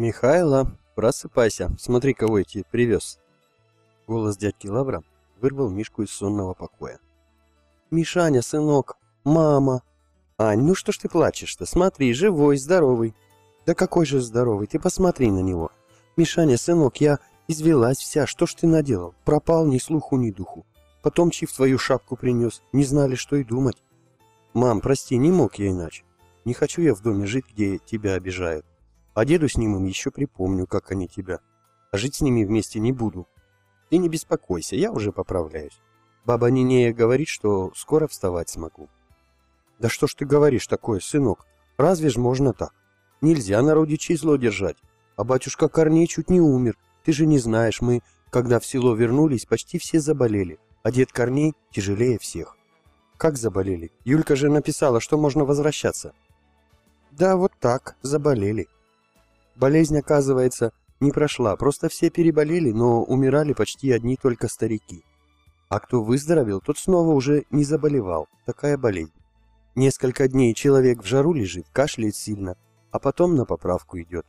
Михайло, просыпайся, смотри, кого я тебе привез. Голос дядьки Лавра вырвал Мишку из сонного покоя. Мишаня, сынок, мама. Ань, ну что ж ты плачешь-то? Смотри, живой, здоровый. Да какой же здоровый, ты посмотри на него. Мишаня, сынок, я извелась вся, что ж ты наделал? Пропал ни слуху, ни духу. Потом Чиф твою шапку принес, не знали, что и думать. Мам, прости, не мог я иначе. Не хочу я в доме жить, где тебя обижают. А деду с ним им еще припомню, как они тебя. А жить с ними вместе не буду. Ты не беспокойся, я уже поправляюсь. Баба Нинея говорит, что скоро вставать смогу. Да что ж ты говоришь такое, сынок? Разве ж можно так? Нельзя на родичей зло держать. А батюшка Корней чуть не умер. Ты же не знаешь, мы, когда в село вернулись, почти все заболели. А дед Корней тяжелее всех. Как заболели? Юлька же написала, что можно возвращаться. Да вот так, заболели. Болезнь, оказывается, не прошла, просто все переболели, но умирали почти одни только старики. А кто выздоровел, тот снова уже не заболевал. Такая болезнь. Несколько дней человек в жару лежит, кашляет сильно, а потом на поправку идет.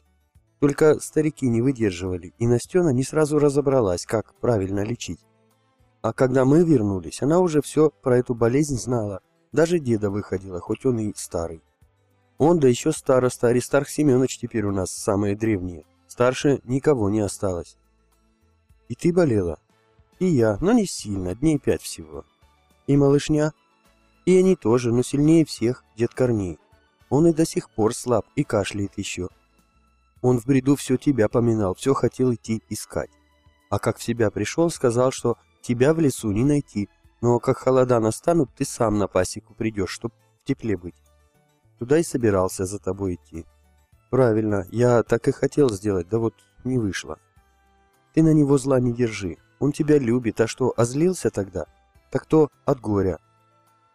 Только старики не выдерживали, и Настена не сразу разобралась, как правильно лечить. А когда мы вернулись, она уже все про эту болезнь знала. Даже деда выходила, хоть он и старый. Он, да еще староста, Аристарх Семенович теперь у нас самые древние. Старше никого не осталось. И ты болела? И я, но не сильно, дней пять всего. И малышня? И они тоже, но сильнее всех, дед Корней. Он и до сих пор слаб и кашляет еще. Он в бреду все тебя поминал, все хотел идти искать. А как в себя пришел, сказал, что тебя в лесу не найти, но как холода настанут, ты сам на пасеку придешь, чтоб в тепле быть. Туда и собирался за тобой идти. Правильно, я так и хотел сделать, да вот не вышло. Ты на него зла не держи. Он тебя любит, а что, озлился тогда? Так то от горя.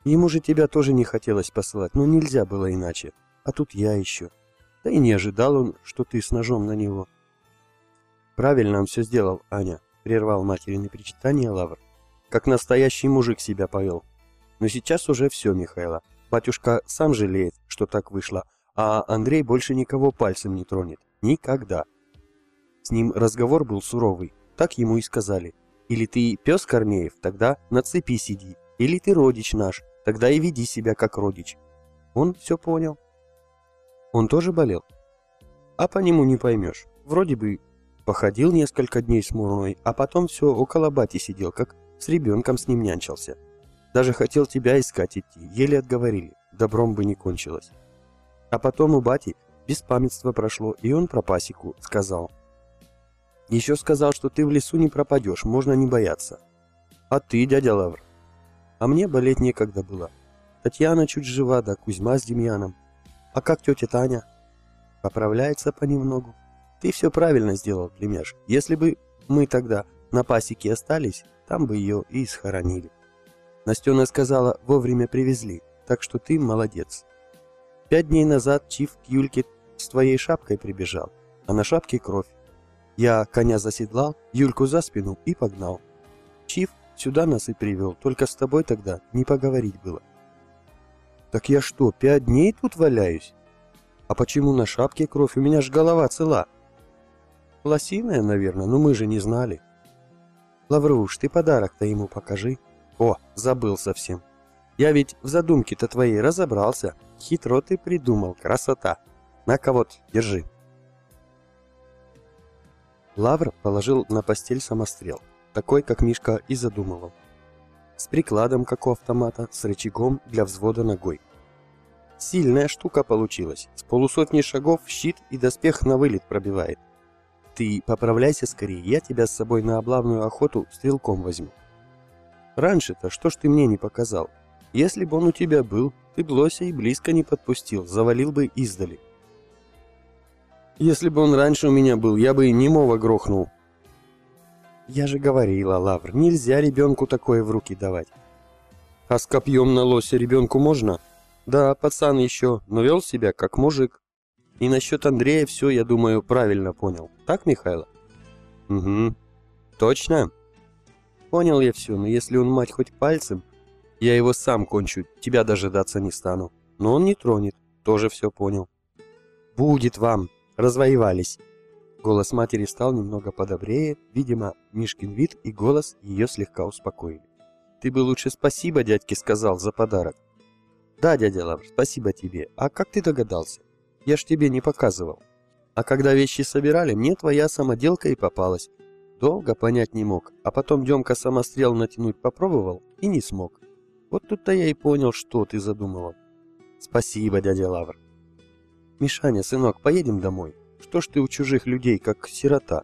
Ему же тебя тоже не хотелось посылать, но нельзя было иначе. А тут я еще. Да и не ожидал он, что ты с ножом на него. Правильно он все сделал, Аня, прервал материны причитания Лавр. Как настоящий мужик себя повел. Но сейчас уже все, Михайло. Батюшка сам жалеет, что так вышло, а Андрей больше никого пальцем не тронет. Никогда. С ним разговор был суровый, так ему и сказали. Или ты пес Корнеев, тогда на цепи сиди. Или ты родич наш, тогда и веди себя как родич. Он все понял. Он тоже болел? А по нему не поймешь. Вроде бы походил несколько дней с Мурной, а потом все около бати сидел, как с ребенком с ним нянчился. Даже хотел тебя искать идти, еле отговорили, добром бы не кончилось. А потом у бати беспамятство прошло, и он про пасеку сказал. Еще сказал, что ты в лесу не пропадешь, можно не бояться. А ты, дядя Лавр? А мне болеть некогда было. Татьяна чуть жива, да Кузьма с Демьяном. А как тетя Таня? Поправляется понемногу. Ты все правильно сделал, племяш. Если бы мы тогда на пасеке остались, там бы ее и схоронили. Настена сказала, вовремя привезли, так что ты молодец. Пять дней назад Чиф к Юльке с твоей шапкой прибежал, а на шапке кровь. Я коня заседлал, Юльку за спину и погнал. Чиф сюда нас и привел, только с тобой тогда не поговорить было. Так я что, пять дней тут валяюсь? А почему на шапке кровь? У меня ж голова цела. Лосиная, наверное, но мы же не знали. Лавруш, ты подарок-то ему покажи. О, забыл совсем. Я ведь в задумке-то твоей разобрался. Хитро ты придумал, красота. На-ка вот, держи. Лавр положил на постель самострел, такой, как Мишка и задумывал. С прикладом, как у автомата, с рычагом для взвода ногой. Сильная штука получилась. С полусотни шагов щит и доспех на вылет пробивает. Ты поправляйся скорее, я тебя с собой на облавную охоту стрелком возьму. Раньше-то что ж ты мне не показал? Если бы он у тебя был, ты б лося и близко не подпустил, завалил бы издали. Если бы он раньше у меня был, я бы и немого грохнул. Я же говорила, Лавр, нельзя ребенку такое в руки давать. А с копьем на лося ребенку можно? Да, пацан еще, но вел себя как мужик. И насчет Андрея все, я думаю, правильно понял. Так, Михайло? Угу. Точно? Понял я все, но если он мать хоть пальцем, я его сам кончу, тебя дожидаться не стану. Но он не тронет, тоже все понял. Будет вам, развоевались. Голос матери стал немного подобрее, видимо, Мишкин вид и голос ее слегка успокоили. «Ты бы лучше спасибо дядьке сказал за подарок». «Да, дядя Лавр, спасибо тебе. А как ты догадался? Я ж тебе не показывал. А когда вещи собирали, мне твоя самоделка и попалась. Долго понять не мог, а потом Демка самострел натянуть попробовал и не смог. Вот тут-то я и понял, что ты задумывал. Спасибо, дядя Лавр. Мишаня, сынок, поедем домой. Что ж ты у чужих людей, как сирота?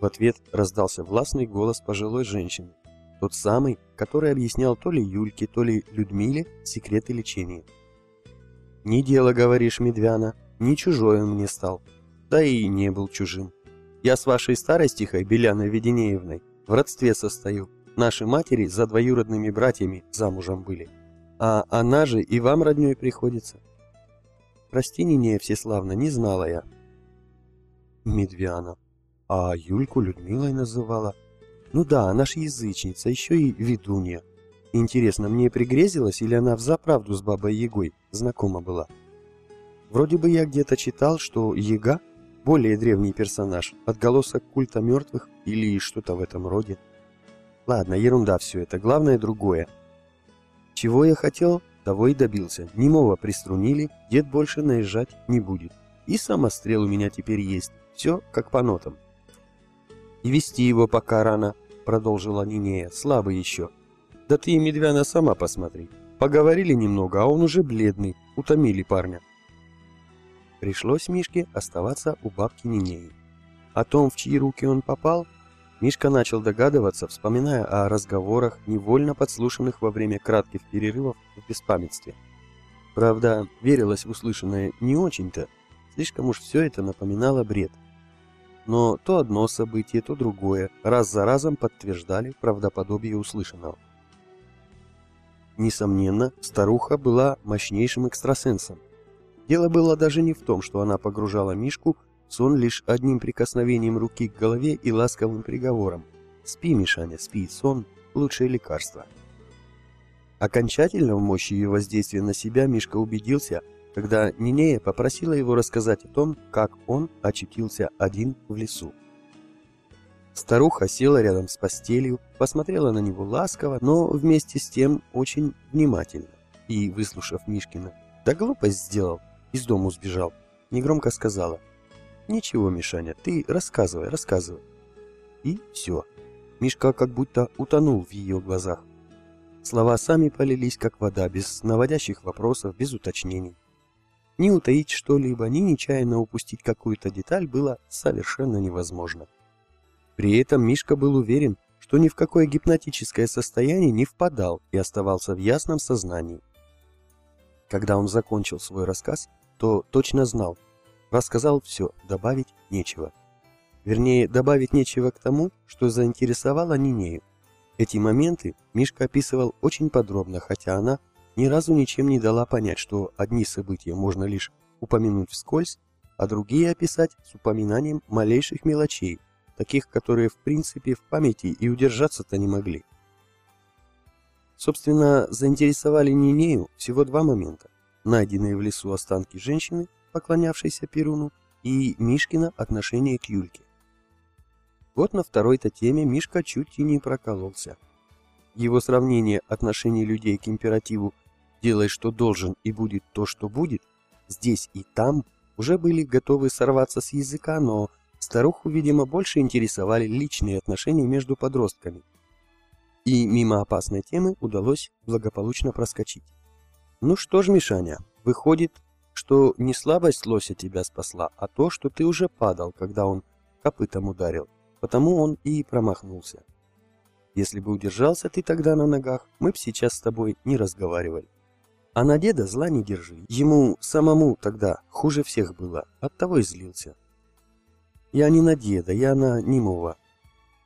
В ответ раздался властный голос пожилой женщины. Тот самый, который объяснял то ли Юльке, то ли Людмиле секреты лечения. «Не дело, говоришь, Медвяна, не чужой он мне стал. Да и не был чужим. Я с вашей старой стихой, Беляной Веденеевной, в родстве состою. Наши матери за двоюродными братьями замужем были. А она же и вам роднёй приходится. Прости, Нинея Всеславна, не знала я. Медвяна. А Юльку Людмилой называла. Ну да, она ж язычница, еще и ведунья. Интересно, мне пригрезилось, или она взаправду с бабой Егой знакома была? Вроде бы я где-то читал, что Ега – более древний персонаж, отголосок культа мертвых или что-то в этом роде. Ладно, ерунда все это, главное другое. Чего я хотел, того и добился. Немого приструнили, дед больше наезжать не будет. И самострел у меня теперь есть. Все как по нотам. «И вести его пока рано», — продолжила Нинея, — «слабый еще». «Да ты, Медвяна, сама посмотри. Поговорили немного, а он уже бледный, утомили парня». Пришлось Мишке оставаться у бабки Нинеи. О том, в чьи руки он попал, Мишка начал догадываться, вспоминая о разговорах, невольно подслушанных во время кратких перерывов в беспамятстве. Правда, верилось в услышанное не очень-то, слишком уж все это напоминало бред. Но то одно событие, то другое раз за разом подтверждали правдоподобие услышанного. Несомненно, старуха была мощнейшим экстрасенсом. Дело было даже не в том, что она погружала Мишку Сон лишь одним прикосновением руки к голове и ласковым приговором. «Спи, Мишаня, спи, сон – лучшее лекарство». Окончательно в мощи ее воздействия на себя Мишка убедился, когда Нинея попросила его рассказать о том, как он очутился один в лесу. Старуха села рядом с постелью, посмотрела на него ласково, но вместе с тем очень внимательно. И, выслушав Мишкина, «Да глупость сделал, из дому сбежал», негромко сказала – «Ничего, Мишаня, ты рассказывай, рассказывай». И все. Мишка как будто утонул в ее глазах. Слова сами полились, как вода, без наводящих вопросов, без уточнений. Ни утаить что-либо, ни нечаянно упустить какую-то деталь было совершенно невозможно. При этом Мишка был уверен, что ни в какое гипнотическое состояние не впадал и оставался в ясном сознании. Когда он закончил свой рассказ, то точно знал, Рассказал все, добавить нечего. Вернее, добавить нечего к тому, что заинтересовало Нинею. Эти моменты Мишка описывал очень подробно, хотя она ни разу ничем не дала понять, что одни события можно лишь упомянуть вскользь, а другие описать с упоминанием малейших мелочей, таких, которые в принципе в памяти и удержаться-то не могли. Собственно, заинтересовали Нинею всего два момента. Найденные в лесу останки женщины – поклонявшейся Перуну, и Мишкина отношение к Юльке. Вот на второй-то теме Мишка чуть и не прокололся. Его сравнение отношений людей к императиву «делай, что должен, и будет то, что будет» здесь и там уже были готовы сорваться с языка, но старуху, видимо, больше интересовали личные отношения между подростками. И мимо опасной темы удалось благополучно проскочить. Ну что ж, Мишаня, выходит, что не слабость лося тебя спасла, а то, что ты уже падал, когда он копытом ударил. Потому он и промахнулся. Если бы удержался ты тогда на ногах, мы б сейчас с тобой не разговаривали. А на деда зла не держи. Ему самому тогда хуже всех было, оттого и злился. Я не на деда, я на немого.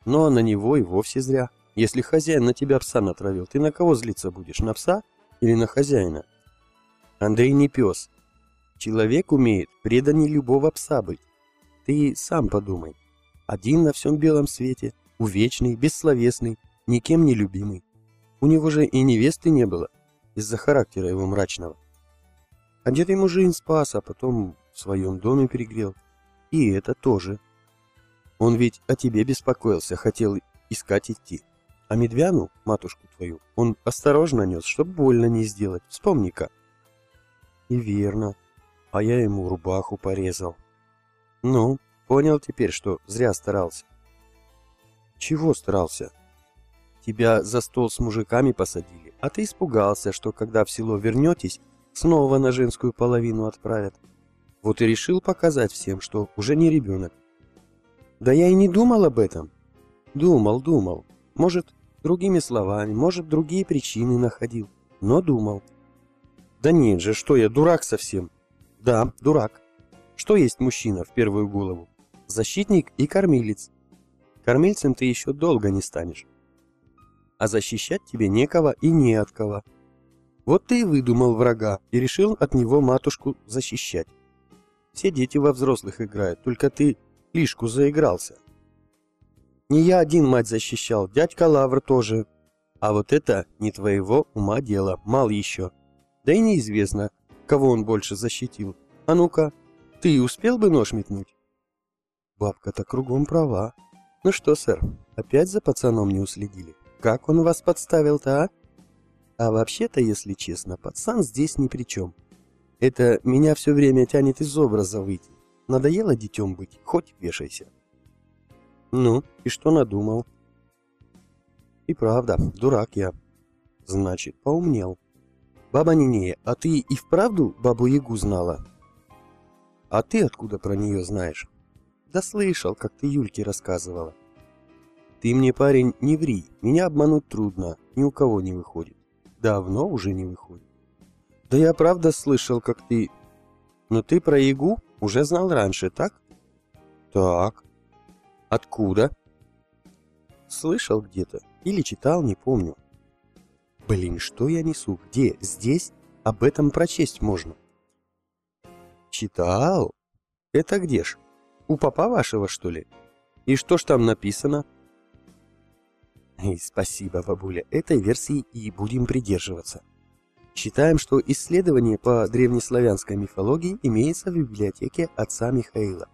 Но на него и вовсе зря. Если хозяин на тебя пса натравил, ты на кого злиться будешь, на пса или на хозяина? Андрей не пес, Человек умеет преданней любого пса быть. Ты сам подумай. Один на всем белом свете, увечный, бессловесный, никем не любимый. У него же и невесты не было, из-за характера его мрачного. А дед ему жизнь спас, а потом в своем доме перегрел. И это тоже. Он ведь о тебе беспокоился, хотел искать идти. А медвяну, матушку твою, он осторожно нес, чтоб больно не сделать. Вспомни-ка. И верно. А я ему рубаху порезал. Ну, понял теперь, что зря старался. Чего старался? Тебя за стол с мужиками посадили, а ты испугался, что когда в село вернетесь, снова на женскую половину отправят. Вот и решил показать всем, что уже не ребенок. Да я и не думал об этом. Думал, думал. Может, другими словами, может, другие причины находил. Но думал. Да нет же, что я, дурак совсем. Да, дурак. Что есть мужчина в первую голову? Защитник и кормилец. Кормильцем ты еще долго не станешь. А защищать тебе некого и не от кого. Вот ты и выдумал врага и решил от него матушку защищать. Все дети во взрослых играют, только ты лишку заигрался. Не я один мать защищал, дядька Лавр тоже. А вот это не твоего ума дело, мал еще. Да и неизвестно, кого он больше защитил. А ну-ка, ты успел бы нож метнуть? Бабка-то кругом права. Ну что, сэр, опять за пацаном не уследили? Как он вас подставил-то, а? А вообще-то, если честно, пацан здесь ни при чем. Это меня все время тянет из образа выйти. Надоело детем быть, хоть вешайся. Ну, и что надумал? И правда, дурак я. Значит, поумнел. Баба Нинея, а ты и вправду бабу-ягу знала? А ты откуда про нее знаешь? Да слышал, как ты Юльке рассказывала. Ты мне, парень, не ври, меня обмануть трудно, ни у кого не выходит. Давно уже не выходит. Да я правда слышал, как ты... Но ты про Ягу уже знал раньше, так? Так. Откуда? Слышал где-то. Или читал, не помню. Блин, что я несу? Где? Здесь? Об этом прочесть можно. Читал? Это где ж? У папа вашего, что ли? И что ж там написано? И спасибо, бабуля, этой версии и будем придерживаться. Считаем, что исследование по древнеславянской мифологии имеется в библиотеке отца Михаила.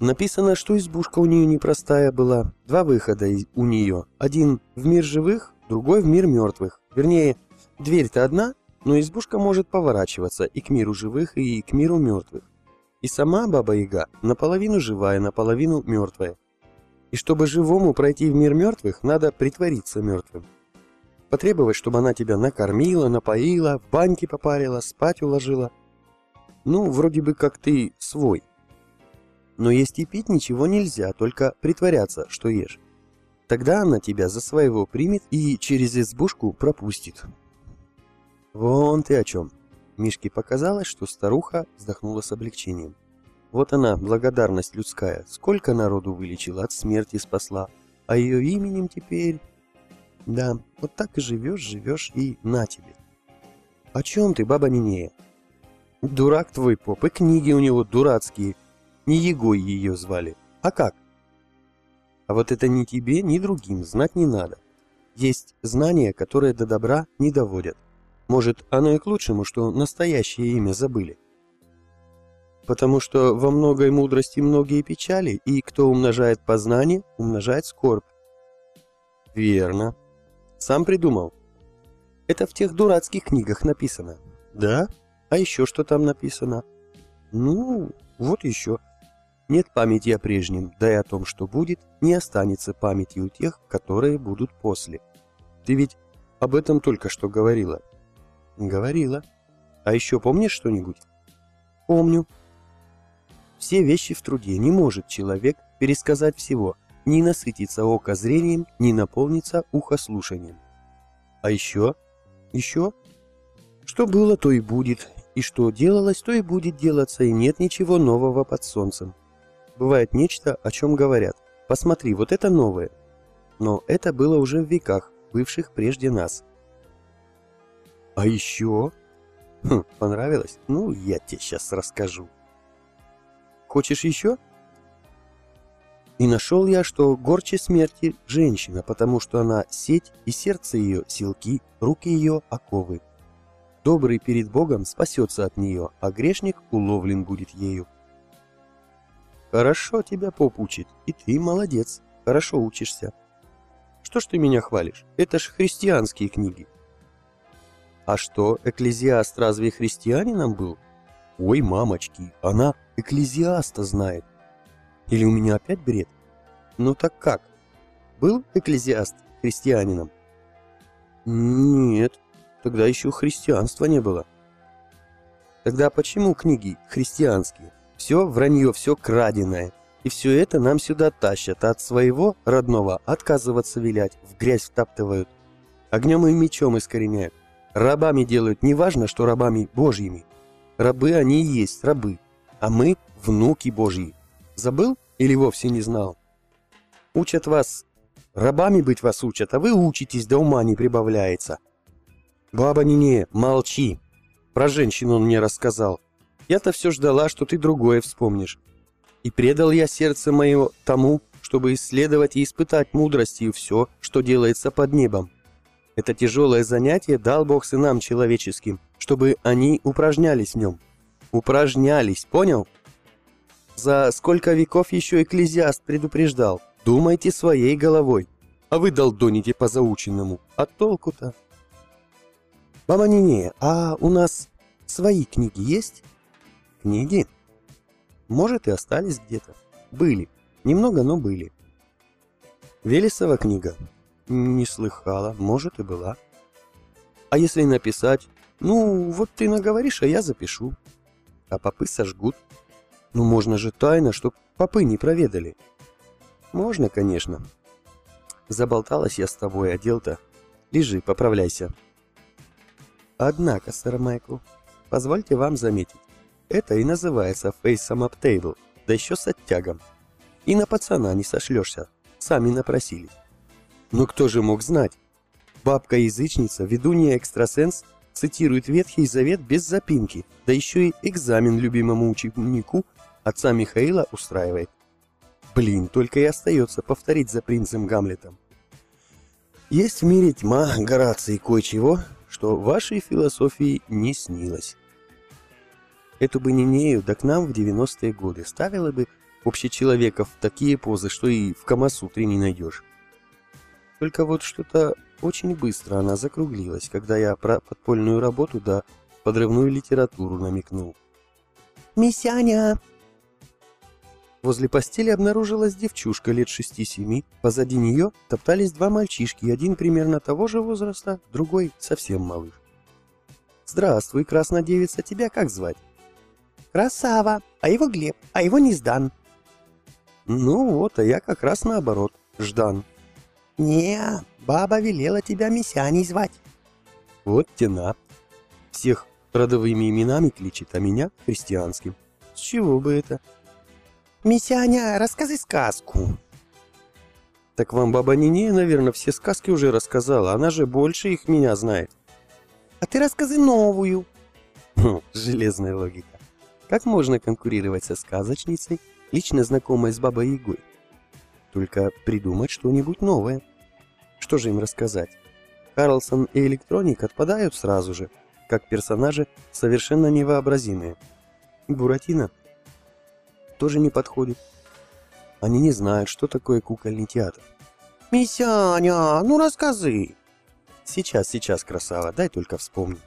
Написано, что избушка у нее непростая была, два выхода у нее, один в мир живых, другой в мир мертвых. Вернее, дверь-то одна, но избушка может поворачиваться и к миру живых, и к миру мертвых. И сама Баба-Яга наполовину живая, наполовину мертвая. И чтобы живому пройти в мир мертвых, надо притвориться мертвым. Потребовать, чтобы она тебя накормила, напоила, в баньке попарила, спать уложила. Ну, вроде бы как ты свой. Но есть и пить ничего нельзя, только притворяться, что ешь. Тогда она тебя за своего примет и через избушку пропустит. Вон ты о чем. Мишке показалось, что старуха вздохнула с облегчением. Вот она, благодарность людская, сколько народу вылечила, от смерти спасла. А ее именем теперь... Да, вот так и живешь, живешь и на тебе. О чем ты, баба Нинея? Дурак твой поп, и книги у него дурацкие. Не Егой ее звали. А как? А вот это ни тебе, ни другим знать не надо. Есть знания, которые до добра не доводят. Может, оно и к лучшему, что настоящее имя забыли потому что во многой мудрости многие печали, и кто умножает познание, умножает скорбь. Верно. Сам придумал. Это в тех дурацких книгах написано. Да? А еще что там написано? Ну, вот еще. Нет памяти о прежнем, да и о том, что будет, не останется памяти у тех, которые будут после. Ты ведь об этом только что говорила. Говорила. А еще помнишь что-нибудь? Помню. Все вещи в труде не может человек пересказать всего, не насытиться око зрением, не наполниться ухо слушанием. А еще? Еще? Что было, то и будет, и что делалось, то и будет делаться, и нет ничего нового под солнцем. Бывает нечто, о чем говорят. Посмотри, вот это новое. Но это было уже в веках, бывших прежде нас. А еще? Хм, понравилось? Ну, я тебе сейчас расскажу. Хочешь еще?» И нашел я, что горче смерти женщина, потому что она сеть, и сердце ее силки, руки ее оковы. Добрый перед Богом спасется от нее, а грешник уловлен будет ею. Хорошо тебя поп учит, и ты молодец, хорошо учишься. Что ж ты меня хвалишь? Это ж христианские книги. А что, экклезиаст разве христианином был? Ой, мамочки, она экклезиаста знает. Или у меня опять бред? Ну так как? Был экклезиаст христианином? Нет, тогда еще христианства не было. Тогда почему книги христианские? Все вранье, все краденое. И все это нам сюда тащат, а от своего родного отказываться вилять, в грязь втаптывают. Огнем и мечом искореняют. Рабами делают, неважно, что рабами божьими. Рабы они и есть, рабы. А мы внуки божьи. Забыл или вовсе не знал? Учат вас, рабами быть вас учат, а вы учитесь, да ума не прибавляется. Баба Нине, молчи. Про женщину он мне рассказал. Я-то все ждала, что ты другое вспомнишь. И предал я сердце мое тому, чтобы исследовать и испытать мудростью все, что делается под небом. Это тяжелое занятие дал Бог сынам человеческим, чтобы они упражнялись в нем. Упражнялись, понял? За сколько веков еще экклезиаст предупреждал. Думайте своей головой. А вы долдоните по заученному. А толку-то? Нине, а у нас свои книги есть? Книги? Может, и остались где-то. Были. Немного, но были. Велесова книга? Не слыхала. Может, и была. А если написать? Ну, вот ты наговоришь, а я запишу. А попы сожгут. Ну, можно же тайно, чтоб попы не проведали. Можно, конечно. Заболталась я с тобой, а дел-то... Лежи, поправляйся. Однако, сэр Майкл, позвольте вам заметить, это и называется фейсом table, да еще с оттягом. И на пацана не сошлешься, сами напросились. Но кто же мог знать? Бабка-язычница, ведунья экстрасенс, цитирует Ветхий Завет без запинки, да еще и экзамен любимому ученику отца Михаила устраивает. Блин, только и остается повторить за принцем Гамлетом. Есть в мире тьма, Гораций кое-чего, что вашей философии не снилось. Эту бы Нинею да к нам в 90-е годы ставила бы общечеловеков в такие позы, что и в Камасутре не найдешь. Только вот что-то очень быстро она закруглилась, когда я про подпольную работу да подрывную литературу намекнул. «Мисяня!» Возле постели обнаружилась девчушка лет шести-семи. Позади нее топтались два мальчишки, один примерно того же возраста, другой совсем малыш. «Здравствуй, краснодевица, тебя как звать?» «Красава, а его Глеб, а его не Сдан». «Ну вот, а я как раз наоборот, Ждан». «Не, баба велела тебя Мисяней звать». «Вот тена. Всех родовыми именами кличет, а меня христианским. С чего бы это?» «Мисяня, рассказывай сказку». «Так вам баба Нинея, наверное, все сказки уже рассказала. Она же больше их меня знает». «А ты рассказы новую». Хм, железная логика. Как можно конкурировать со сказочницей, лично знакомой с бабой Ягой? Только придумать что-нибудь новое. Что же им рассказать? Карлсон и Электроник отпадают сразу же, как персонажи совершенно невообразимые. Буратино тоже не подходит. Они не знают, что такое кукольный театр. «Мисяня, ну рассказы!» «Сейчас, сейчас, красава, дай только вспомни».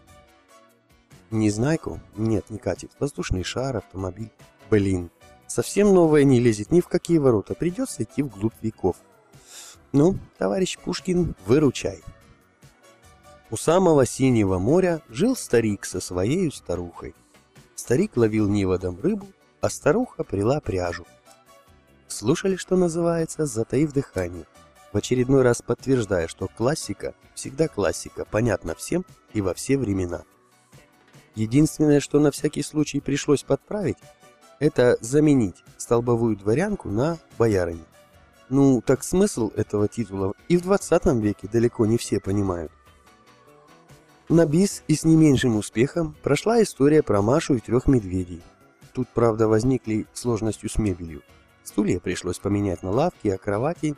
Незнайку? Нет, не катит. Воздушный шар, автомобиль. Блин, совсем новое не лезет ни в какие ворота. Придется идти вглубь веков. Ну, товарищ Пушкин, выручай. У самого синего моря жил старик со своей старухой. Старик ловил неводом рыбу, а старуха прила пряжу. Слушали, что называется, затаив дыхание, в очередной раз подтверждая, что классика всегда классика, понятна всем и во все времена. Единственное, что на всякий случай пришлось подправить, это заменить столбовую дворянку на боярыню. Ну, так смысл этого титула и в 20 веке далеко не все понимают. На бис и с не меньшим успехом прошла история про Машу и трех медведей – Тут, правда, возникли сложностью с мебелью. Стулья пришлось поменять на лавки, а кровати...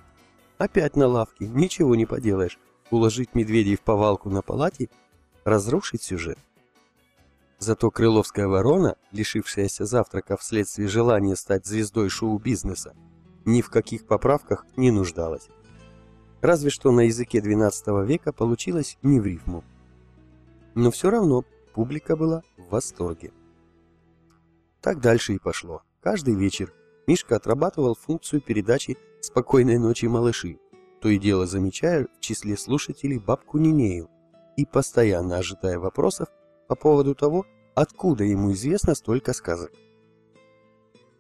Опять на лавки, ничего не поделаешь. Уложить медведей в повалку на палате, разрушить сюжет. Зато крыловская ворона, лишившаяся завтрака вследствие желания стать звездой шоу-бизнеса, ни в каких поправках не нуждалась. Разве что на языке XII века получилось не в рифму. Но все равно публика была в восторге. Так дальше и пошло. Каждый вечер Мишка отрабатывал функцию передачи «Спокойной ночи, малыши», то и дело замечая в числе слушателей бабку Нинею и постоянно ожидая вопросов по поводу того, откуда ему известно столько сказок.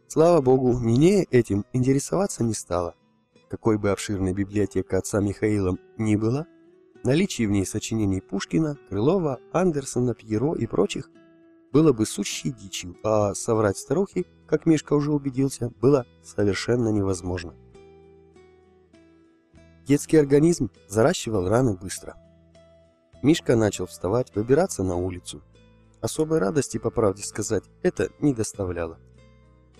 Слава богу, Нинея этим интересоваться не стала. Какой бы обширной библиотека отца Михаила ни была, наличие в ней сочинений Пушкина, Крылова, Андерсона, Пьеро и прочих было бы сущей дичью, а соврать старухе, как Мишка уже убедился, было совершенно невозможно. Детский организм заращивал раны быстро. Мишка начал вставать, выбираться на улицу. Особой радости, по правде сказать, это не доставляло.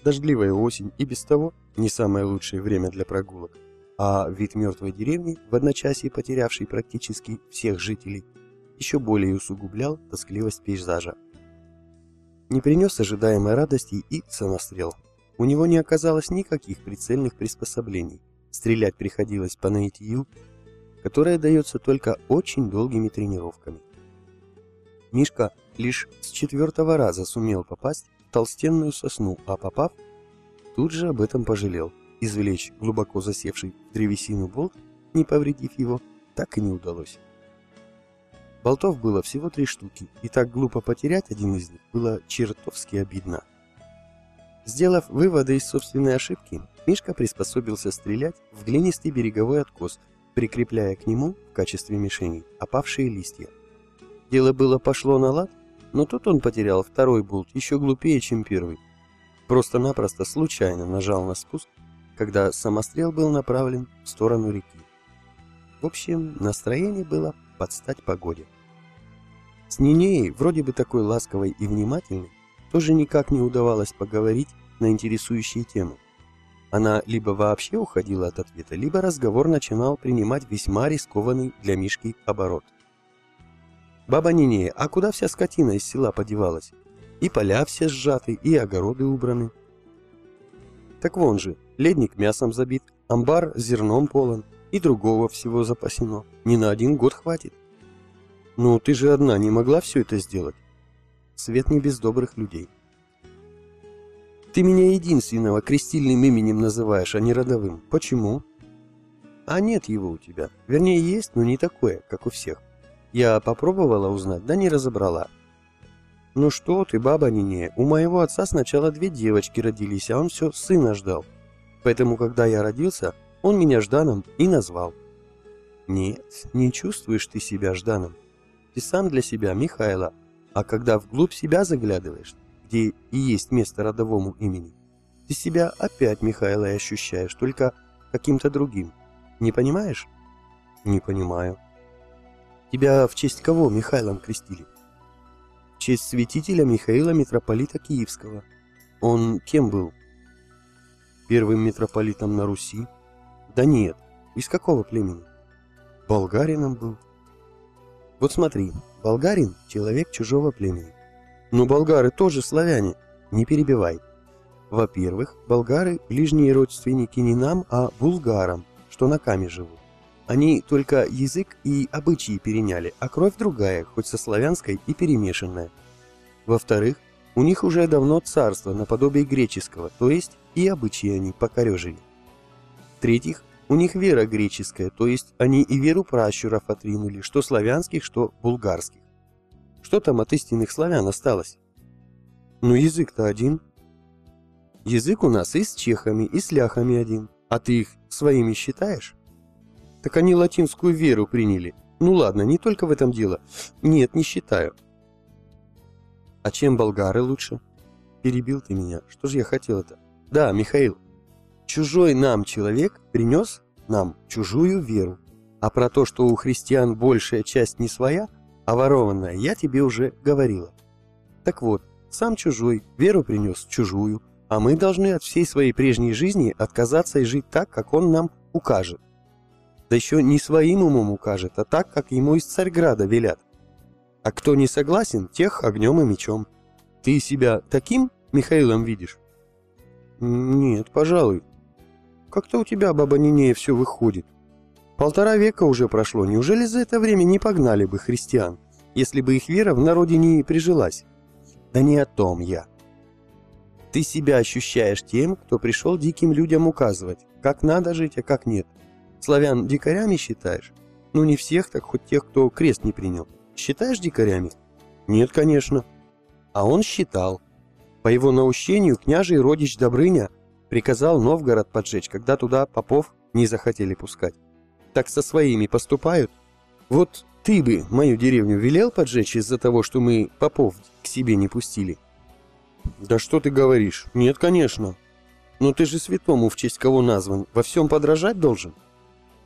Дождливая осень и без того не самое лучшее время для прогулок, а вид мертвой деревни, в одночасье потерявший практически всех жителей, еще более усугублял тоскливость пейзажа. Не принес ожидаемой радости и самострел. У него не оказалось никаких прицельных приспособлений. Стрелять приходилось по наитию, которое дается только очень долгими тренировками. Мишка лишь с четвертого раза сумел попасть в толстенную сосну, а попав, тут же об этом пожалел. Извлечь глубоко засевший в древесину болт, не повредив его, так и не удалось. Болтов было всего три штуки, и так глупо потерять один из них было чертовски обидно. Сделав выводы из собственной ошибки, Мишка приспособился стрелять в глинистый береговой откос, прикрепляя к нему в качестве мишени опавшие листья. Дело было пошло на лад, но тут он потерял второй болт еще глупее, чем первый. Просто-напросто случайно нажал на спуск, когда самострел был направлен в сторону реки. В общем, настроение было под стать погоде. С Нинеей, вроде бы такой ласковой и внимательной, тоже никак не удавалось поговорить на интересующие темы. Она либо вообще уходила от ответа, либо разговор начинал принимать весьма рискованный для Мишки оборот. «Баба Нинея, а куда вся скотина из села подевалась? И поля все сжаты, и огороды убраны». «Так вон же, ледник мясом забит, амбар зерном полон, и другого всего запасено. Не на один год хватит. Ну, ты же одна не могла все это сделать. Свет не без добрых людей. Ты меня единственного крестильным именем называешь, а не родовым. Почему? А нет его у тебя. Вернее, есть, но не такое, как у всех. Я попробовала узнать, да не разобрала. Ну что ты, баба Нине, у моего отца сначала две девочки родились, а он все сына ждал. Поэтому, когда я родился, он меня Жданом и назвал. Нет, не чувствуешь ты себя Жданом. Ты сам для себя Михайло, а когда вглубь себя заглядываешь, где и есть место родовому имени, ты себя опять Михайло ощущаешь, только каким-то другим. Не понимаешь? Не понимаю. Тебя в честь кого Михайлом крестили? В честь святителя Михаила Митрополита Киевского. Он кем был? Первым митрополитом на Руси, да нет. Из какого племени? Болгарином был. Вот смотри, болгарин — человек чужого племени. Но болгары тоже славяне, не перебивай. Во-первых, болгары — ближние родственники не нам, а булгарам, что на Каме живут. Они только язык и обычаи переняли, а кровь другая, хоть со славянской и перемешанная. Во-вторых, у них уже давно царство наподобие греческого, то есть и обычаи они покорежили. В-третьих, у них вера греческая, то есть они и веру пращуров отринули, что славянских, что булгарских. Что там от истинных славян осталось? Ну язык-то один. Язык у нас и с чехами, и с ляхами один. А ты их своими считаешь? Так они латинскую веру приняли. Ну ладно, не только в этом дело. Нет, не считаю. А чем болгары лучше? Перебил ты меня. Что же я хотел-то? Да, Михаил, Чужой нам человек принес нам чужую веру. А про то, что у христиан большая часть не своя, а ворованная, я тебе уже говорила. Так вот, сам чужой веру принес чужую, а мы должны от всей своей прежней жизни отказаться и жить так, как он нам укажет. Да еще не своим умом укажет, а так, как ему из Царьграда велят. А кто не согласен, тех огнем и мечом. Ты себя таким Михаилом видишь? Нет, пожалуй. Как-то у тебя, баба Нинея, все выходит. Полтора века уже прошло, неужели за это время не погнали бы христиан, если бы их вера в народе не прижилась? Да не о том я. Ты себя ощущаешь тем, кто пришел диким людям указывать, как надо жить, а как нет. Славян дикарями считаешь? Ну не всех, так хоть тех, кто крест не принял. Считаешь дикарями? Нет, конечно. А он считал. По его наущению княжий родич Добрыня приказал Новгород поджечь, когда туда попов не захотели пускать. Так со своими поступают. Вот ты бы мою деревню велел поджечь из-за того, что мы попов к себе не пустили? Да что ты говоришь? Нет, конечно. Но ты же святому в честь кого назван, во всем подражать должен?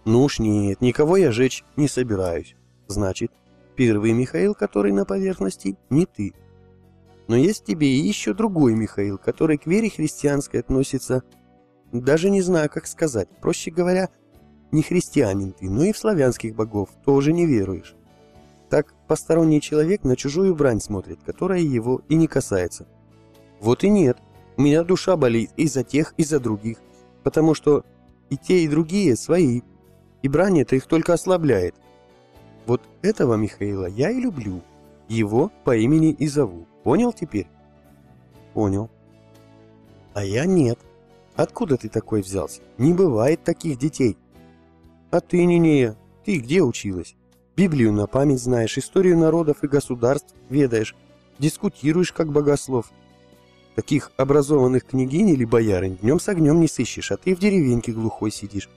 Ну уж нет, никого я жечь не собираюсь. Значит, Первый Михаил, который на поверхности, не ты. Но есть тебе и еще другой Михаил, который к вере христианской относится, даже не знаю, как сказать, проще говоря, не христианин ты, но и в славянских богов тоже не веруешь. Так посторонний человек на чужую брань смотрит, которая его и не касается. Вот и нет, у меня душа болит и за тех, и за других, потому что и те, и другие свои, и брань это их только ослабляет, вот этого Михаила я и люблю. Его по имени и зову. Понял теперь? Понял. А я нет. Откуда ты такой взялся? Не бывает таких детей. А ты, Нинея, ты где училась? Библию на память знаешь, историю народов и государств ведаешь, дискутируешь как богослов. Таких образованных княгинь или боярин днем с огнем не сыщешь, а ты в деревеньке глухой сидишь.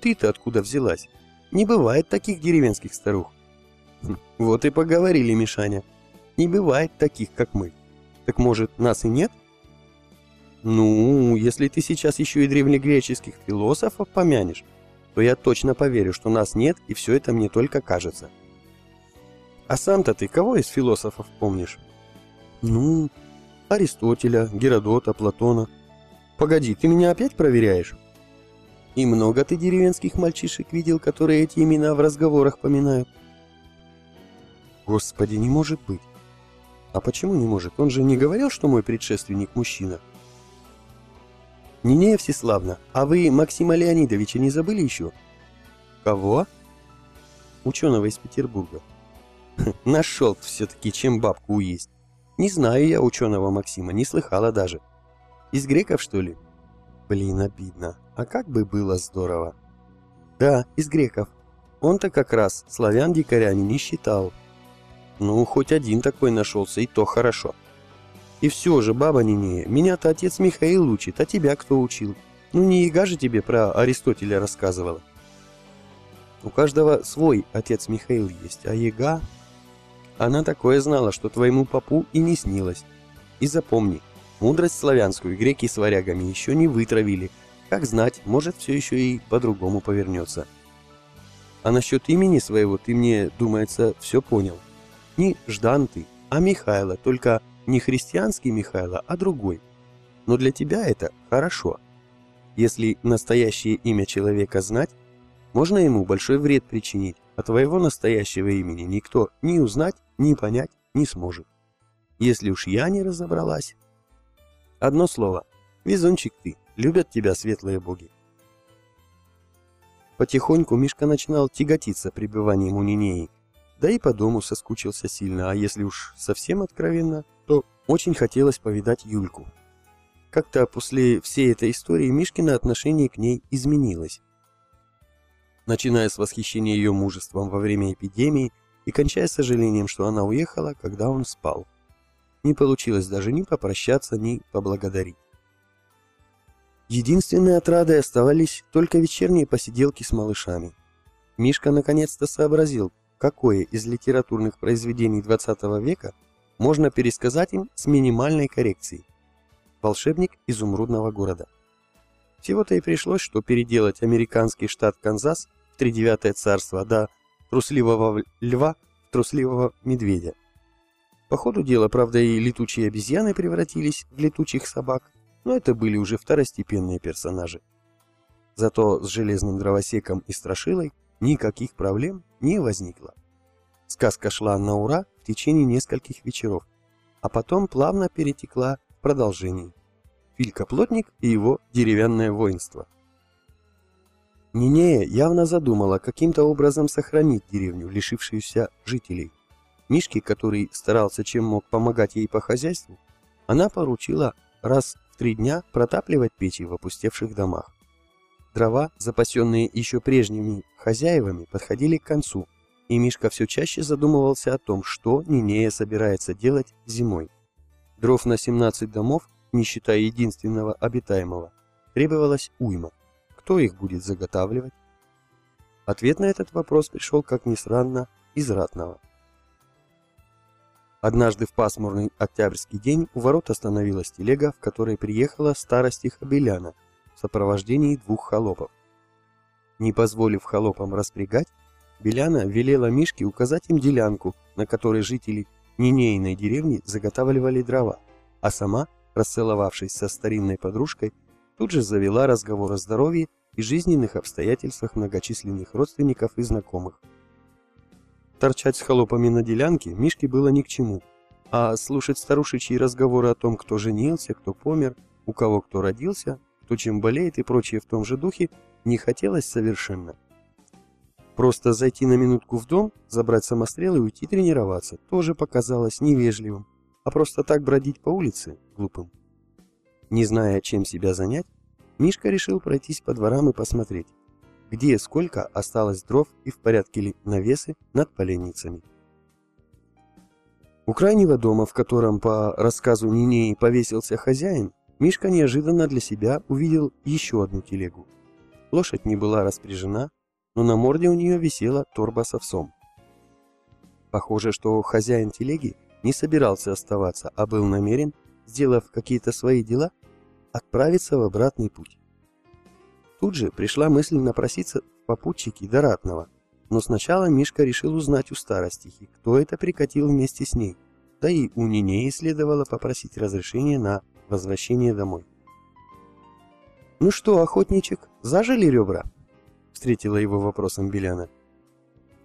Ты-то откуда взялась? Не бывает таких деревенских старух. Хм, вот и поговорили, Мишаня. Не бывает таких, как мы. Так может, нас и нет? Ну, если ты сейчас еще и древнегреческих философов помянешь, то я точно поверю, что нас нет, и все это мне только кажется. А сам-то ты кого из философов помнишь? Ну, Аристотеля, Геродота, Платона. Погоди, ты меня опять проверяешь? И много ты деревенских мальчишек видел, которые эти имена в разговорах поминают? Господи, не может быть. А почему не может? Он же не говорил, что мой предшественник мужчина. Нинея Всеславна, а вы Максима Леонидовича не забыли еще? Кого? Ученого из Петербурга. Нашел все-таки, чем бабку уесть. Не знаю я ученого Максима, не слыхала даже. Из греков, что ли? Блин, обидно. А как бы было здорово. Да, из греков. Он-то как раз славян дикаряне не считал. Ну, хоть один такой нашелся, и то хорошо. И все же, баба Нинея, меня-то отец Михаил учит, а тебя кто учил? Ну, не Ига же тебе про Аристотеля рассказывала. У каждого свой отец Михаил есть, а Ега... Она такое знала, что твоему попу и не снилось. И запомни, мудрость славянскую греки с варягами еще не вытравили, как знать, может, все еще и по-другому повернется. А насчет имени своего ты мне, думается, все понял. Не Ждан ты, а Михайло, только не христианский Михайло, а другой. Но для тебя это хорошо. Если настоящее имя человека знать, можно ему большой вред причинить, а твоего настоящего имени никто ни узнать, ни понять не сможет. Если уж я не разобралась. Одно слово. Везунчик ты. Любят тебя светлые боги. Потихоньку Мишка начинал тяготиться пребыванием у Нинеи, да и по дому соскучился сильно, а если уж совсем откровенно, очень хотелось повидать Юльку. Как-то после всей этой истории Мишкино отношение к ней изменилось. Начиная с восхищения ее мужеством во время эпидемии и кончая сожалением, что она уехала, когда он спал. Не получилось даже ни попрощаться, ни поблагодарить. Единственной отрадой оставались только вечерние посиделки с малышами. Мишка наконец-то сообразил, какое из литературных произведений XX века можно пересказать им с минимальной коррекцией. «Волшебник изумрудного города». Всего-то и пришлось, что переделать американский штат Канзас в тридевятое царство до трусливого льва в трусливого медведя. По ходу дела, правда, и летучие обезьяны превратились в летучих собак, но это были уже второстепенные персонажи. Зато с железным дровосеком и страшилой никаких проблем не возникло. Сказка шла на ура в течение нескольких вечеров, а потом плавно перетекла в продолжение. Филька-плотник и его деревянное воинство. Нинея явно задумала каким-то образом сохранить деревню, лишившуюся жителей. Мишке, который старался чем мог помогать ей по хозяйству, она поручила раз в три дня протапливать печи в опустевших домах. Дрова, запасенные еще прежними хозяевами, подходили к концу, и Мишка все чаще задумывался о том, что Нинея собирается делать зимой. Дров на 17 домов, не считая единственного обитаемого, требовалось уйма. Кто их будет заготавливать? Ответ на этот вопрос пришел, как ни странно, из ратного. Однажды в пасмурный октябрьский день у ворот остановилась телега, в которой приехала старостиха Беляна в сопровождении двух холопов. Не позволив холопам распрягать, Беляна велела Мишке указать им делянку, на которой жители Нинейной деревни заготавливали дрова, а сама, расцеловавшись со старинной подружкой, тут же завела разговор о здоровье и жизненных обстоятельствах многочисленных родственников и знакомых. Торчать с холопами на делянке Мишке было ни к чему, а слушать старушечьи разговоры о том, кто женился, кто помер, у кого кто родился, кто чем болеет и прочее в том же духе, не хотелось совершенно. Просто зайти на минутку в дом, забрать самострел и уйти тренироваться тоже показалось невежливым, а просто так бродить по улице – глупым. Не зная, чем себя занять, Мишка решил пройтись по дворам и посмотреть, где сколько осталось дров и в порядке ли навесы над поленницами. У крайнего дома, в котором по рассказу Нинеи повесился хозяин, Мишка неожиданно для себя увидел еще одну телегу. Лошадь не была распряжена, но на морде у нее висела торба с овсом. Похоже, что хозяин телеги не собирался оставаться, а был намерен, сделав какие-то свои дела, отправиться в обратный путь. Тут же пришла мысль напроситься в попутчики до ратного. Но сначала Мишка решил узнать у старостихи, кто это прикатил вместе с ней. Да и у Нинеи следовало попросить разрешения на возвращение домой. «Ну что, охотничек, зажили ребра?» Встретила его вопросом Беляна.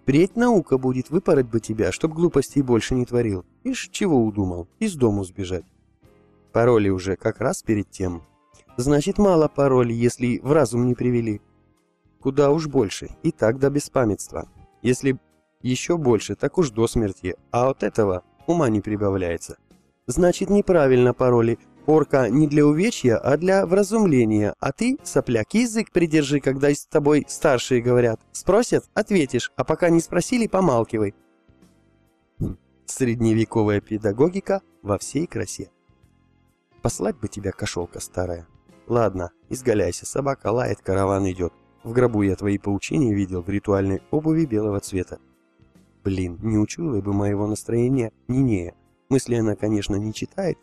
«Впредь наука будет, выпороть бы тебя, чтоб глупостей больше не творил. Ишь, чего удумал, из дому сбежать. Пароли уже как раз перед тем, Значит, мало паролей, если в разум не привели. Куда уж больше, и так до беспамятства. Если еще больше, так уж до смерти, а от этого ума не прибавляется. Значит, неправильно пароли. Порка не для увечья, а для вразумления. А ты, сопляк, язык придержи, когда с тобой старшие говорят. Спросят – ответишь, а пока не спросили – помалкивай. Средневековая педагогика во всей красе. Послать бы тебя, кошелка старая. Ладно, изгаляйся, собака лает, караван идет. В гробу я твои поучения видел в ритуальной обуви белого цвета. Блин, не учула бы моего настроения Нинея. Мысли она, конечно, не читает,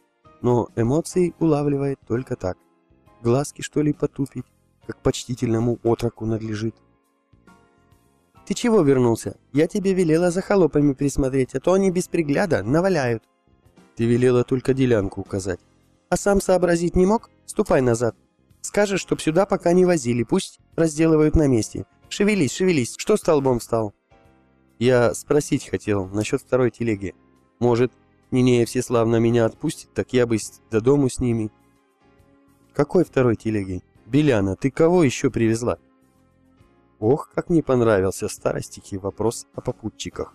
но эмоции улавливает только так. Глазки, что ли, потупить, как почтительному отроку надлежит. «Ты чего вернулся? Я тебе велела за холопами присмотреть, а то они без пригляда наваляют». «Ты велела только делянку указать». «А сам сообразить не мог?» Ступай назад. Скажешь, чтоб сюда пока не возили, пусть разделывают на месте. Шевелись, шевелись, что столбом встал? Я спросить хотел насчет второй телеги. Может, Нинея Всеславна меня отпустит, так я бы до дому с ними. Какой второй телеги? Беляна, ты кого еще привезла? Ох, как мне понравился старостихий вопрос о попутчиках.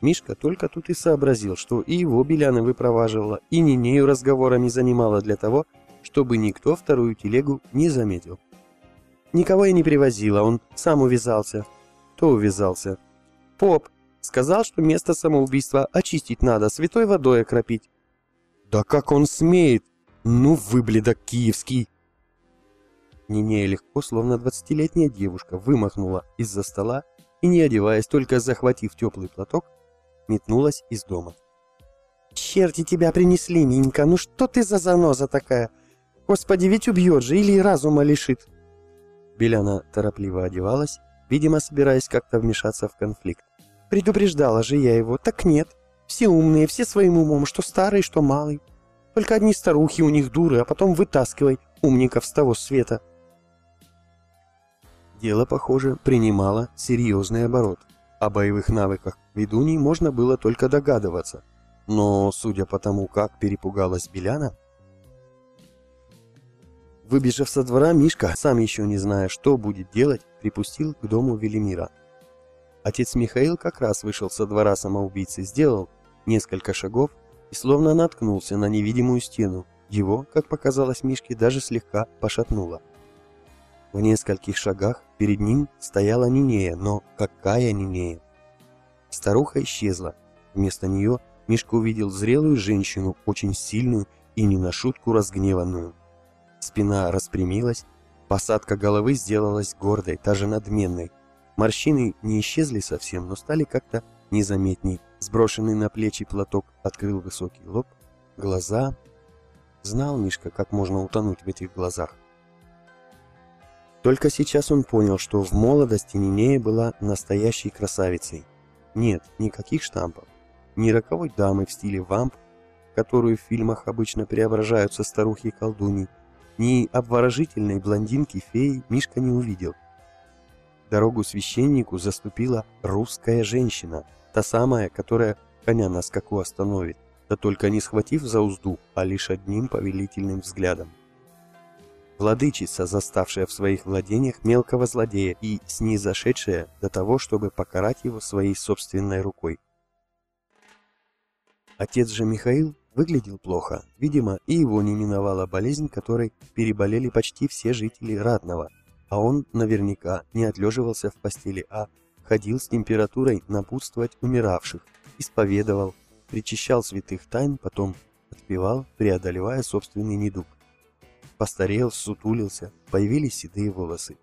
Мишка только тут и сообразил, что и его Беляна выпроваживала, и Нинею разговорами занимала для того, чтобы никто вторую телегу не заметил. Никого я не привозила, он сам увязался. Кто увязался? Поп. Сказал, что место самоубийства очистить надо, святой водой окропить. Да как он смеет? Ну, выбледок киевский! Нинея легко, словно двадцатилетняя девушка, вымахнула из-за стола и, не одеваясь, только захватив теплый платок, метнулась из дома. «Черти тебя принесли, Минька, ну что ты за заноза такая? Господи, ведь убьет же или разума лишит. Беляна торопливо одевалась, видимо, собираясь как-то вмешаться в конфликт. Предупреждала же я его, так нет. Все умные, все своим умом, что старый, что малый. Только одни старухи у них дуры, а потом вытаскивай умников с того света. Дело, похоже, принимало серьезный оборот. О боевых навыках ведуней можно было только догадываться, но, судя по тому, как перепугалась Беляна, Выбежав со двора, Мишка, сам еще не зная, что будет делать, припустил к дому Велимира. Отец Михаил как раз вышел со двора самоубийцы, сделал несколько шагов и словно наткнулся на невидимую стену. Его, как показалось Мишке, даже слегка пошатнуло. В нескольких шагах перед ним стояла Нинея, но какая Нинея? Старуха исчезла. Вместо нее Мишка увидел зрелую женщину, очень сильную и не на шутку разгневанную. Спина распрямилась, посадка головы сделалась гордой, даже надменной. Морщины не исчезли совсем, но стали как-то незаметней. Сброшенный на плечи платок открыл высокий лоб, глаза... Знал Мишка, как можно утонуть в этих глазах. Только сейчас он понял, что в молодости Нинея была настоящей красавицей. Нет, никаких штампов. Ни роковой дамы в стиле вамп, которую в фильмах обычно преображаются старухи и колдуньи, ни обворожительной блондинки-феи Мишка не увидел. Дорогу священнику заступила русская женщина, та самая, которая коня на скаку остановит, да только не схватив за узду, а лишь одним повелительным взглядом. Владычица, заставшая в своих владениях мелкого злодея и снизошедшая до того, чтобы покарать его своей собственной рукой. Отец же Михаил Выглядел плохо. Видимо, и его не миновала болезнь, которой переболели почти все жители Ратного. А он наверняка не отлеживался в постели, а ходил с температурой напутствовать умиравших, исповедовал, причащал святых тайн, потом отпевал, преодолевая собственный недуг. Постарел, сутулился, появились седые волосы.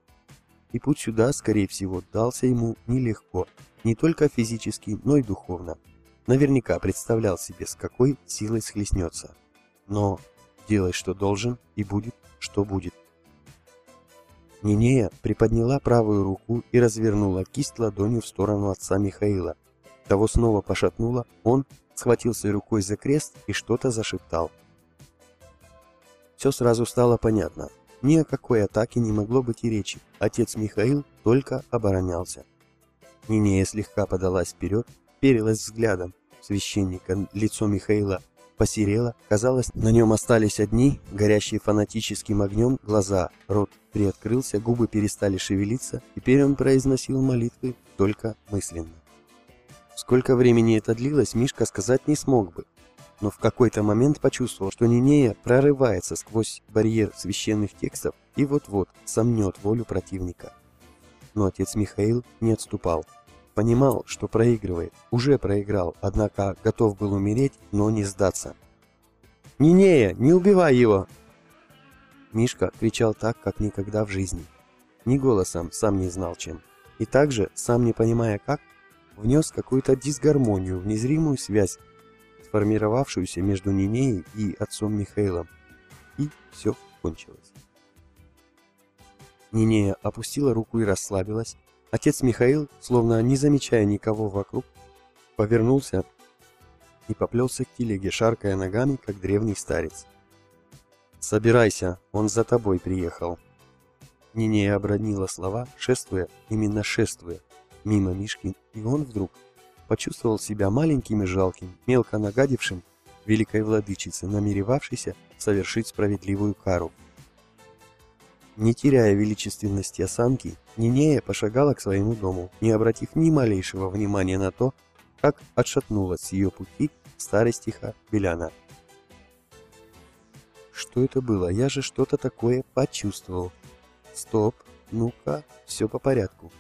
И путь сюда, скорее всего, дался ему нелегко, не только физически, но и духовно. Наверняка представлял себе, с какой силой схлестнется. Но делай, что должен, и будет, что будет. Нинея приподняла правую руку и развернула кисть ладонью в сторону отца Михаила. Того снова пошатнуло, он схватился рукой за крест и что-то зашептал. Все сразу стало понятно. Ни о какой атаке не могло быть и речи. Отец Михаил только оборонялся. Нинея слегка подалась вперед, вперилась взглядом священника, лицо Михаила посерело, казалось, на нем остались одни, горящие фанатическим огнем, глаза, рот приоткрылся, губы перестали шевелиться, теперь он произносил молитвы только мысленно. Сколько времени это длилось, Мишка сказать не смог бы, но в какой-то момент почувствовал, что Нинея прорывается сквозь барьер священных текстов и вот-вот сомнет волю противника. Но отец Михаил не отступал. Понимал, что проигрывает, уже проиграл, однако готов был умереть, но не сдаться. «Нинея, не убивай его!» Мишка кричал так, как никогда в жизни. Ни голосом, сам не знал чем. И также, сам не понимая как, внес какую-то дисгармонию в незримую связь, сформировавшуюся между Нинеей и отцом Михаилом. И все кончилось. Нинея опустила руку и расслабилась, Отец Михаил, словно не замечая никого вокруг, повернулся и поплелся к телеге, шаркая ногами, как древний старец. «Собирайся, он за тобой приехал». Нинея обронила слова, шествуя, именно шествуя, мимо Мишки, и он вдруг почувствовал себя маленьким и жалким, мелко нагадившим великой владычице, намеревавшейся совершить справедливую кару. Не теряя величественности осанки, Нинея пошагала к своему дому, не обратив ни малейшего внимания на то, как отшатнулась с ее пути старостиха Беляна. Что это было? Я же что-то такое почувствовал. Стоп, ну-ка, все по порядку.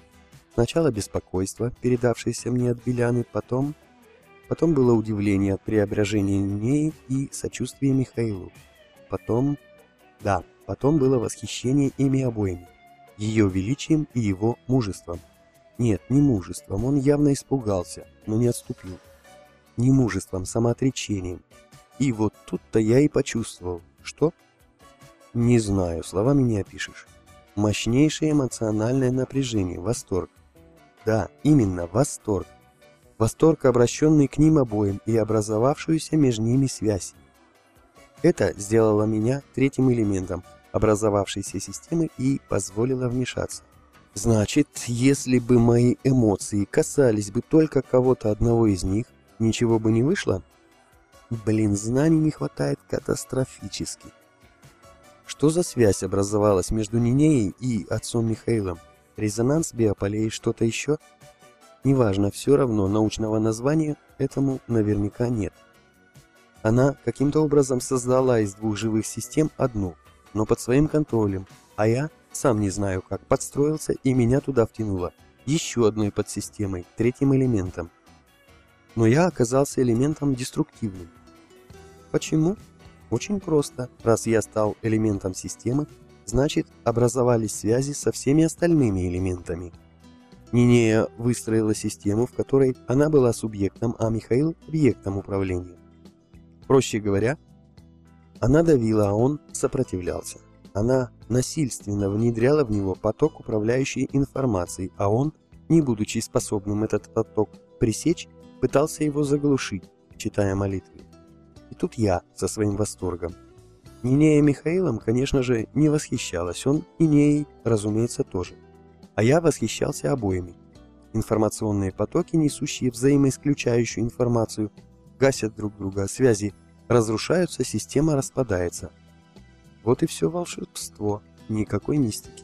Сначала беспокойство, передавшееся мне от Беляны, потом... Потом было удивление от преображения Нинеи и сочувствие Михаилу. Потом... Да, Потом было восхищение ими обоими, ее величием и его мужеством. Нет, не мужеством, он явно испугался, но не отступил. Не мужеством, самоотречением. И вот тут-то я и почувствовал, что... Не знаю, словами не опишешь. Мощнейшее эмоциональное напряжение, восторг. Да, именно восторг. Восторг, обращенный к ним обоим и образовавшуюся между ними связь. Это сделало меня третьим элементом образовавшейся системы и позволило вмешаться. Значит, если бы мои эмоции касались бы только кого-то одного из них, ничего бы не вышло? Блин, знаний не хватает катастрофически. Что за связь образовалась между Нинеей и отцом Михаилом? Резонанс биополей, что-то еще? Неважно, все равно научного названия этому наверняка нет. Она каким-то образом создала из двух живых систем одну, но под своим контролем, а я, сам не знаю как, подстроился и меня туда втянуло. Еще одной подсистемой, третьим элементом. Но я оказался элементом деструктивным. Почему? Очень просто. Раз я стал элементом системы, значит образовались связи со всеми остальными элементами. Нинея выстроила систему, в которой она была субъектом, а Михаил – объектом управления. Проще говоря, она давила, а он сопротивлялся. Она насильственно внедряла в него поток управляющей информации, а он, не будучи способным этот поток пресечь, пытался его заглушить, читая молитвы. И тут я со своим восторгом. Нинея Михаилом, конечно же, не восхищалась, он и ней, разумеется, тоже. А я восхищался обоими. Информационные потоки, несущие взаимоисключающую информацию, гасят друг друга, связи разрушаются, система распадается. Вот и все волшебство, никакой мистики.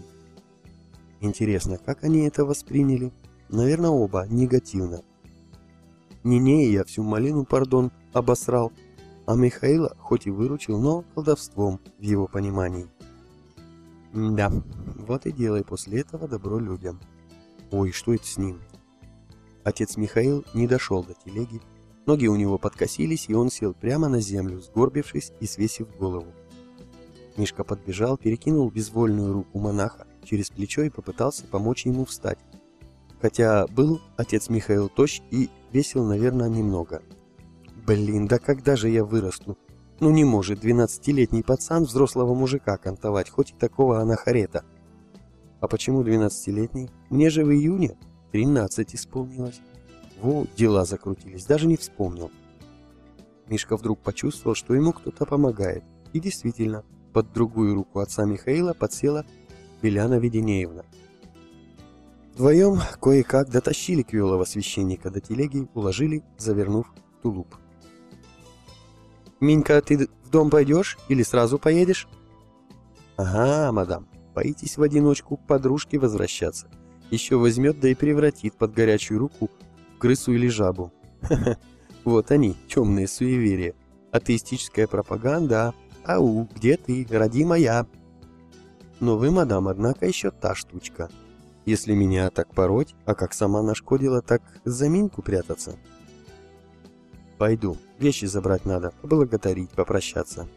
Интересно, как они это восприняли? Наверное, оба негативно. Нинея я всю малину, пардон, обосрал, а Михаила хоть и выручил, но колдовством в его понимании. Да, вот и делай после этого добро людям. Ой, что это с ним? Отец Михаил не дошел до телеги, ноги у него подкосились, и он сел прямо на землю, сгорбившись и свесив голову. Мишка подбежал, перекинул безвольную руку монаха через плечо и попытался помочь ему встать. Хотя был отец Михаил тощ и весил, наверное, немного – Блин, да когда же я вырасту? Ну не может двенадцатилетний пацан взрослого мужика кантовать, хоть и такого анахарета. А почему двенадцатилетний? Мне же в июне тринадцать исполнилось. Во, дела закрутились, даже не вспомнил. Мишка вдруг почувствовал, что ему кто-то помогает. И действительно, под другую руку отца Михаила подсела Беляна Веденеевна. Вдвоем кое-как дотащили квелого священника до телеги, уложили, завернув тулуп. «Минька, ты в дом пойдешь или сразу поедешь?» «Ага, мадам, боитесь в одиночку к подружке возвращаться. Еще возьмет, да и превратит под горячую руку крысу или жабу. Вот они, темные суеверия. Атеистическая пропаганда. Ау, где ты, родимая?» «Но вы, мадам, однако еще та штучка. Если меня так пороть, а как сама нашкодила, так за Миньку прятаться?» «Пойду», Вещи забрать надо, поблагодарить, попрощаться.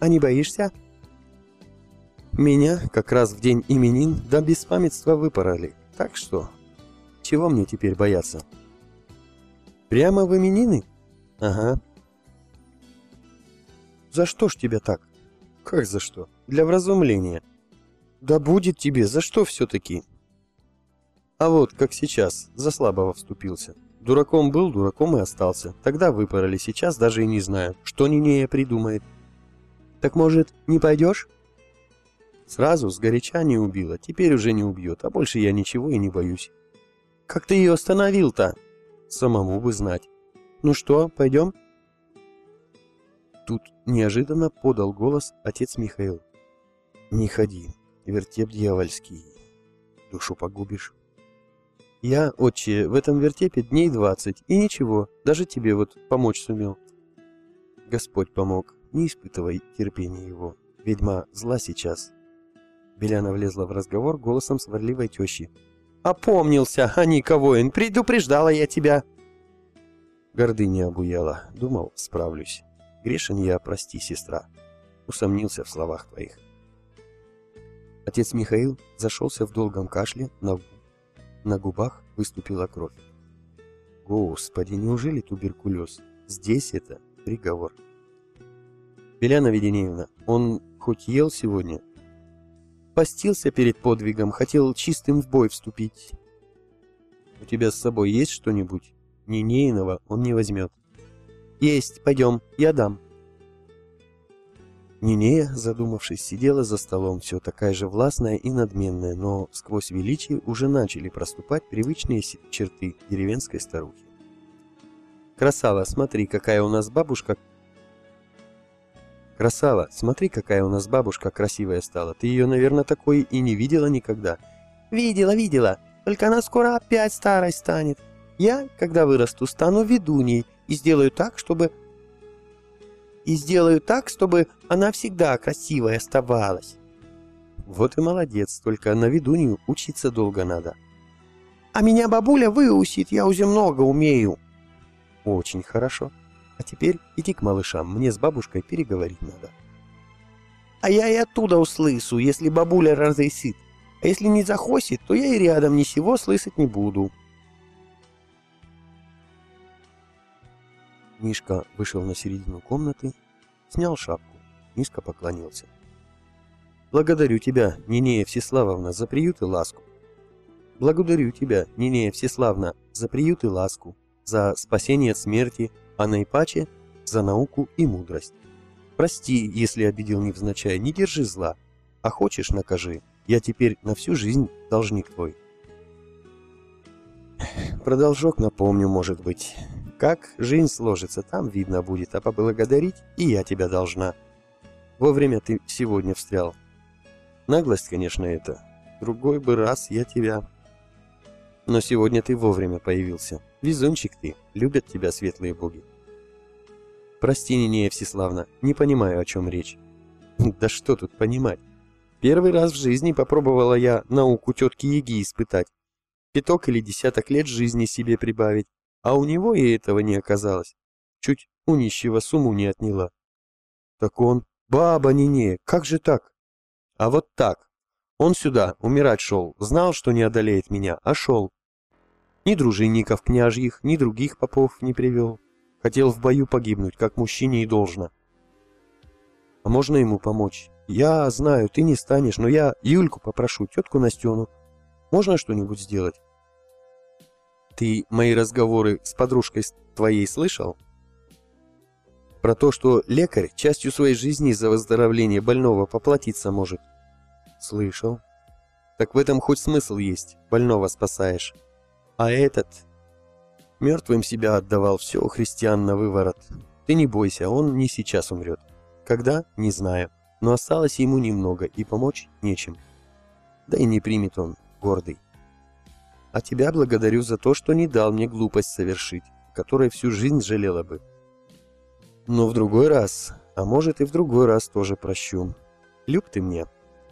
А не боишься? Меня как раз в день именин до беспамятства выпороли. Так что, чего мне теперь бояться? Прямо в именины? Ага. За что ж тебя так? Как за что? Для вразумления. Да будет тебе, за что все-таки? А вот, как сейчас, за слабого вступился. Дураком был, дураком и остался. Тогда выпороли, сейчас даже и не знаю, что Нинея придумает. Так может, не пойдешь? Сразу сгоряча не убила, теперь уже не убьет, а больше я ничего и не боюсь. Как ты ее остановил-то? Самому бы знать. Ну что, пойдем? Тут неожиданно подал голос отец Михаил. Не ходи, вертеп дьявольский, душу погубишь. Я, отче, в этом вертепе дней двадцать, и ничего, даже тебе вот помочь сумел. Господь помог, не испытывай терпения его. Ведьма зла сейчас. Беляна влезла в разговор голосом сварливой тещи. «Опомнился, а Ника воин, предупреждала я тебя!» Гордыня обуяла, думал, справлюсь. Грешен я, прости, сестра. Усомнился в словах твоих. Отец Михаил зашелся в долгом кашле на на губах выступила кровь. Господи, неужели туберкулез? Здесь это приговор. Беляна Веденеевна, он хоть ел сегодня? Постился перед подвигом, хотел чистым в бой вступить. У тебя с собой есть что-нибудь? Нинейного он не возьмет. Есть, пойдем, я дам. Нинея, задумавшись, сидела за столом, все такая же властная и надменная, но сквозь величие уже начали проступать привычные черты деревенской старухи. «Красава, смотри, какая у нас бабушка «Красава, смотри, какая у нас бабушка красивая стала. Ты ее, наверное, такой и не видела никогда». «Видела, видела. Только она скоро опять старой станет. Я, когда вырасту, стану ведуней и сделаю так, чтобы... И сделаю так, чтобы она всегда красивой оставалась». «Вот и молодец, только на ведунью учиться долго надо». «А меня бабуля выусит, я уже много умею». «Очень хорошо». А теперь иди к малышам, мне с бабушкой переговорить надо. А я и оттуда услышу, если бабуля разрешит. А если не захочет, то я и рядом ни сего слышать не буду. Мишка вышел на середину комнаты, снял шапку, низко поклонился. «Благодарю тебя, Нинея Всеславовна, за приют и ласку. Благодарю тебя, Нинея Всеславна, за приют и ласку, за спасение от смерти, а наипаче за науку и мудрость. Прости, если обидел невзначай, не держи зла, а хочешь накажи, я теперь на всю жизнь должник твой. Продолжок напомню, может быть. Как жизнь сложится, там видно будет, а поблагодарить и я тебя должна. Вовремя ты сегодня встрял. Наглость, конечно, это. Другой бы раз я тебя... Но сегодня ты вовремя появился. Везунчик ты, любят тебя светлые боги. Прости, Нинея Всеславна, не понимаю, о чем речь. Да что тут понимать? Первый раз в жизни попробовала я науку тетки Яги испытать. Пяток или десяток лет жизни себе прибавить, а у него и этого не оказалось. Чуть у нищего сумму не отняла. Так он, баба Нинея, как же так? А вот так. Он сюда, умирать шел, знал, что не одолеет меня, а шел. Ни дружинников княжьих, ни других попов не привел. Хотел в бою погибнуть, как мужчине и должно. А можно ему помочь? Я знаю, ты не станешь, но я Юльку попрошу, тетку Настену. Можно что-нибудь сделать? Ты мои разговоры с подружкой твоей слышал? Про то, что лекарь частью своей жизни за выздоровление больного поплатиться может. Слышал. Так в этом хоть смысл есть, больного спасаешь. А этот Мертвым себя отдавал, все христиан на выворот. Ты не бойся, он не сейчас умрет. Когда? Не знаю. Но осталось ему немного, и помочь нечем. Да и не примет он, гордый. А тебя благодарю за то, что не дал мне глупость совершить, которой всю жизнь жалела бы. Но в другой раз, а может и в другой раз тоже прощу. Люб ты мне.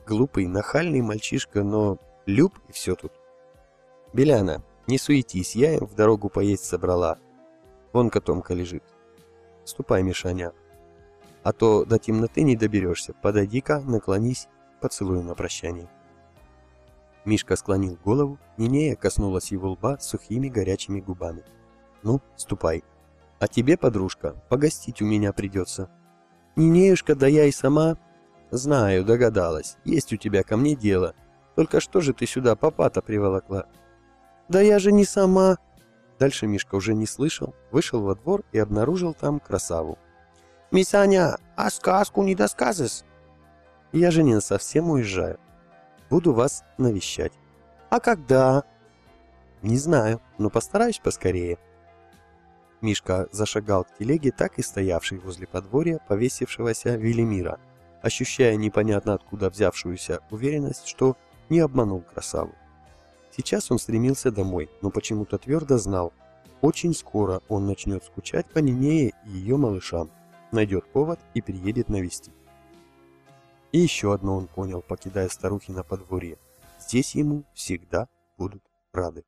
Глупый, нахальный мальчишка, но люб и все тут. Беляна, не суетись, я им в дорогу поесть собрала. Вон котомка лежит. Ступай, Мишаня. А то до темноты не доберешься. Подойди-ка, наклонись, поцелуй на прощание. Мишка склонил голову, Нинея коснулась его лба сухими горячими губами. «Ну, ступай. А тебе, подружка, погостить у меня придется». «Нинеюшка, да я и сама...» «Знаю, догадалась. Есть у тебя ко мне дело. Только что же ты сюда папа-то приволокла?» «Да я же не сама...» Дальше Мишка уже не слышал, вышел во двор и обнаружил там красаву. «Мисаня, а сказку не досказываешь?» «Я же не совсем уезжаю. Буду вас навещать». «А когда?» «Не знаю, но постараюсь поскорее». Мишка зашагал к телеге, так и стоявшей возле подворья повесившегося Велимира, ощущая непонятно откуда взявшуюся уверенность, что не обманул красаву. Сейчас он стремился домой, но почему-то твердо знал, очень скоро он начнет скучать по Нинее и ее малышам, найдет повод и приедет навестить. И еще одно он понял, покидая старухи на подворье. Здесь ему всегда будут рады.